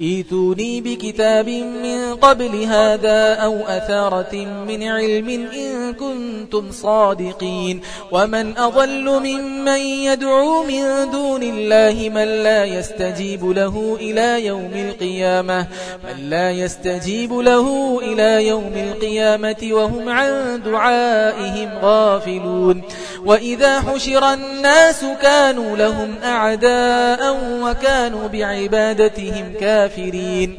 إيتوني بكتاب من قبل هذا أو أثارة من علم إن كنتم صادقين. ومن أضل ممن يدعو من دون الله من لا يستجيب له إلى يوم القيامة. من لا يستجيب له إلى يوم القيامة وهم عن دعائهم غافلون. وإذا حشر الناس كانوا لهم أعداء وكانوا بعبادتهم كافرين. الكافرين.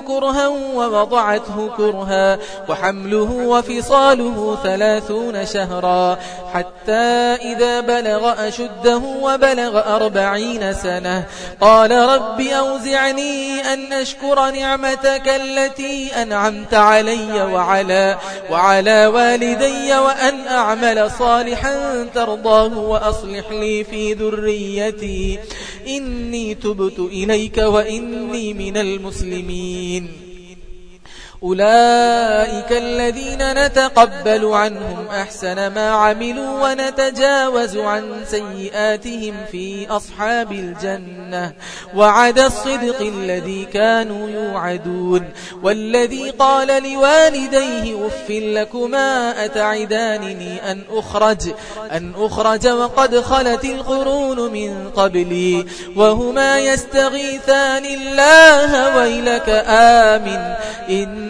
كرها ووضعته كرها وحمله وفصاله ثلاثون شهرا حتى إذا بلغ أشده وبلغ أربعين سنة قال رب أوزعني أن أشكر نعمتك التي أنعمت علي وعلى, وعلى والدي وأن أعمل صالحا ترضاه وأصلح لي في ذريتي إني تبت إليك وإني من المسلمين. أولئك الذين نتقبل عنهم أحسن ما عملوا ونتجاوز عن سيئاتهم في أصحاب الجنة وعد الصدق الذي كانوا يوعدون والذي قال لوالديه أفل لكما أتعدانني أن أخرج, أن أخرج وقد خلت القرون من قبلي وهما يستغيثان الله ويلك آمن إن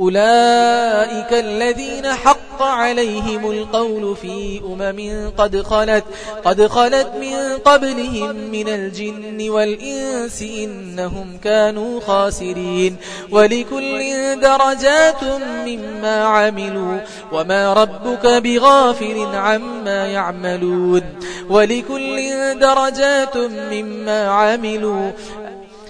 أولئك الذين حق عليهم القول في أمم قد خلت, قد خلت من قبلهم من الجن والإنس إنهم كانوا خاسرين ولكل درجات مما عملوا وما ربك بغافل عما يعملون ولكل درجات مما عملوا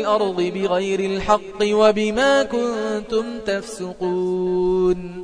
الأرض بغير الحق وبما كنتم تفسقون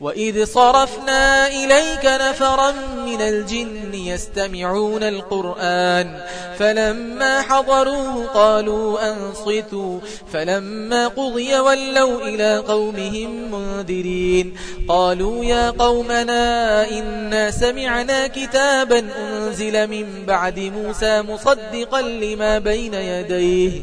وَإِذْ صَرَفْنَا إِلَيْكَ نَفَرًا مِنَ الْجِنِّ يَسْتَمِعُونَ الْقُرْآنَ فَلَمَّا حضروا قَالُوا أَنصِتُوا فَلَمَّا قُضِيَ وَلَّوْا إِلَى قَوْمِهِمْ مُنذِرِينَ قَالُوا يَا قَوْمَنَا إِنَّا سَمِعْنَا كِتَابًا أُنْزِلَ مِن بَعْدِ مُوسَى مُصَدِّقًا لِمَا بَيْنَ يَدَيْهِ